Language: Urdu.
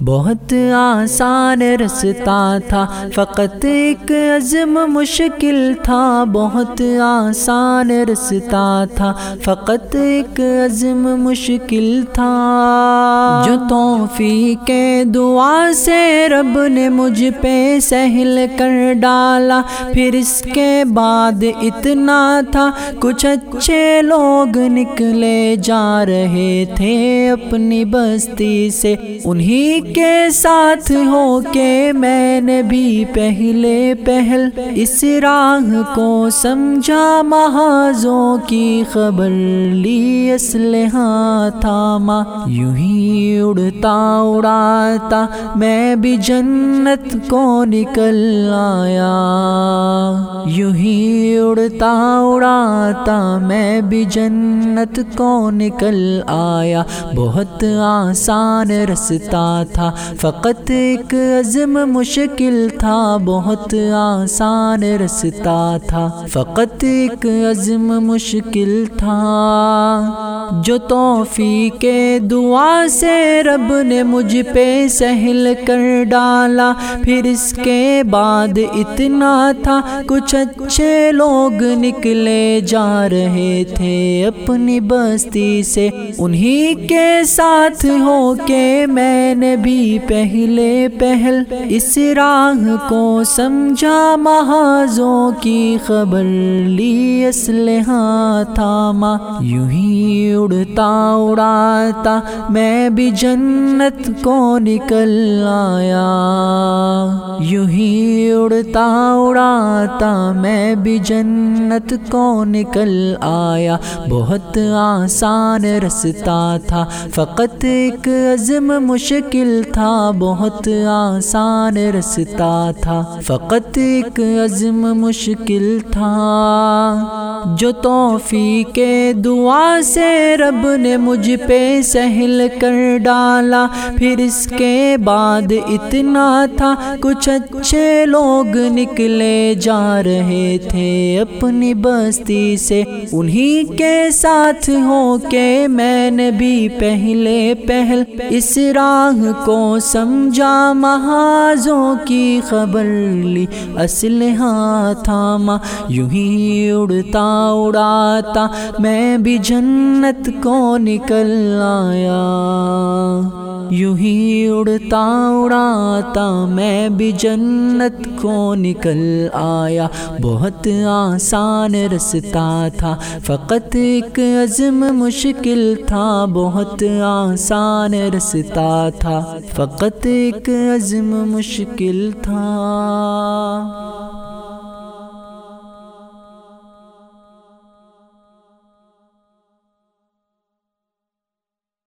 بہت آسان رستا تھا، فقط ایک عزم مشکل تھا۔ بہت آسان رستا تھا، فقط ایک عزم مشکل تھا۔ جو توفیق دعا سے رب نے مجھ پہ سہل کر ڈالا، پھر اس کے بعد اتنا تھا۔ کچھ اچھے لوگ نکلے جا رہے تھے اپنی بستی سے، انہی کے ساتھ ہو کے میں نے بھی پہلے پہل اس راہ کو سمجھا محاذوں کی خبر لی اسلحہ تھاما، یوں ہی اڑتا اڑاتا میں بھی جنت کو نکل آیا۔ یوں ہی اڑتا اڑاتا میں بھی جنت کو نکل آیا۔ بہت آسان رستا تھا۔ فقط ایک عزم مشکل تھا، بہت آسان رستا تھا۔ فقط ایک عزم مشکل تھا۔ جو توفیق دعا سے رب نے مجھ پہ سہل کر ڈالا، پھر اس کے بعد اتنا تھا، کچھ اچھے لوگ نکلے جا رہے تھے اپنی بستی سے۔ انہی کے ساتھ ہو کے میں نے بھی پہلے پہل اس راہ کو سمجھا۔ محاذوں کی خبر لی، اسلحہ تھاما۔ یوں ہی اڑتا اڑاتا میں بھی جنت کو نکل آیا۔ یوں ہی اڑتا اڑاتا میں بھی جنت کو نکل آیا۔ بہت آسان رستا تھا، فقط ایک عزم مشکل تھا۔ بہت آسان رستا تھا، فقط ایک عزم مشکل تھا۔ جو توفیق دعا سے رب نے مجھ پہ سہل کر ڈالا۔ پھر اس کے بعد اتنا تھا، کچھ اچھے لوگ نکلے جا رہے تھے اپنی بستی سے۔ انہی کے ساتھ ہو کے میں نے بھی پہلے پہل۔ اس راہ کو سمجھا محاذوں کی خبر لی۔ اسلحہ ہاں تھاما، یوں ہی اڑتا اڑاتا، میں بھی جنت کو نکل آیا۔ یوں ہی اڑتا، اڑاتا، میں بھی جنت کو نکل آیا۔ بہت آسان رستا تھا، فقط ایک عزم مشکل تھا۔ بہت آسان رستا تھا، فقط ایک عزم مشکل تھا۔